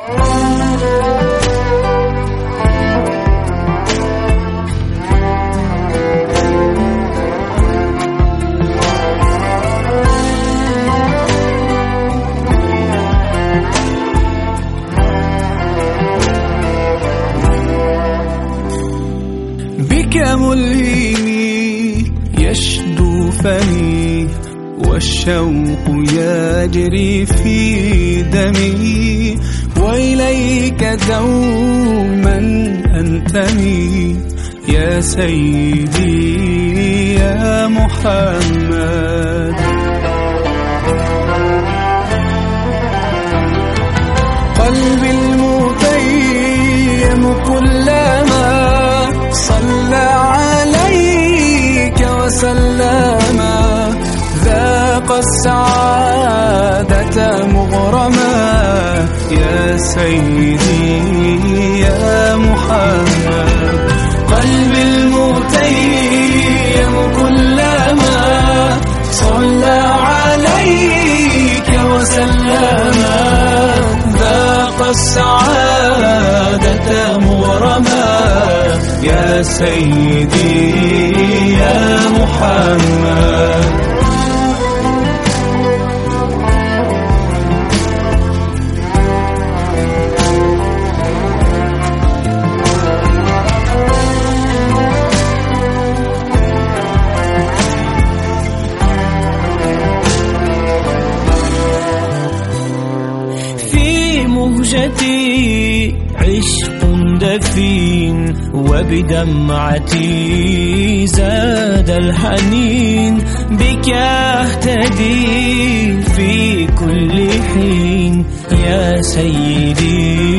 بك ملهمي يشدو فمي والشوق يجري في دمي. وإليك دوما أنتمي يا سيدي يا محمد. قلبي المتيم كلما صلى عليك وسلم. السعادة مغرما يا سيدي يا محمد. قلبي المتيم كلما صلى عليك وسلم. ذاق السعادة مغرما يا سيدي يا محمد. مهجتي عشق دفين وبدمعتي. زاد الحنين بك أهتدي في كل حين يا سيدي.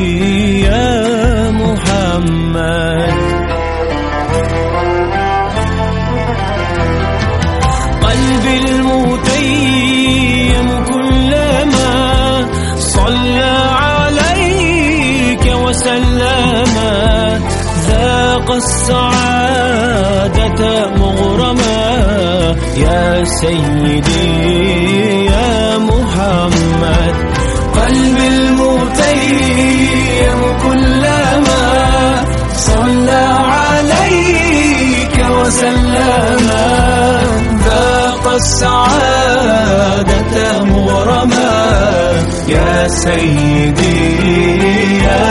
وسلم ذاق السعادة مغرما يا سيدي يا محمد قلبي المتيم كلما صلى عليك وسلم. ذاق السعادة مغرما يا سيدي يا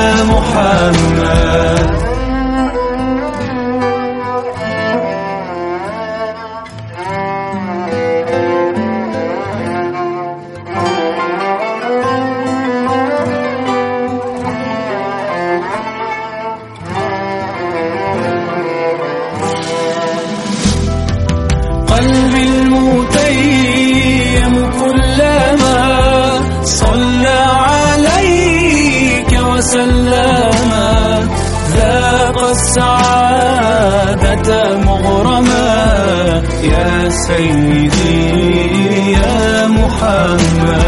وسلم ذاق السعادة مغرما يا سيدي يا محمد.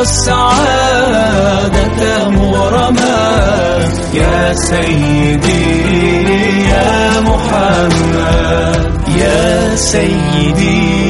السعادة مغرما يا سيدي يا محمد يا سيدي.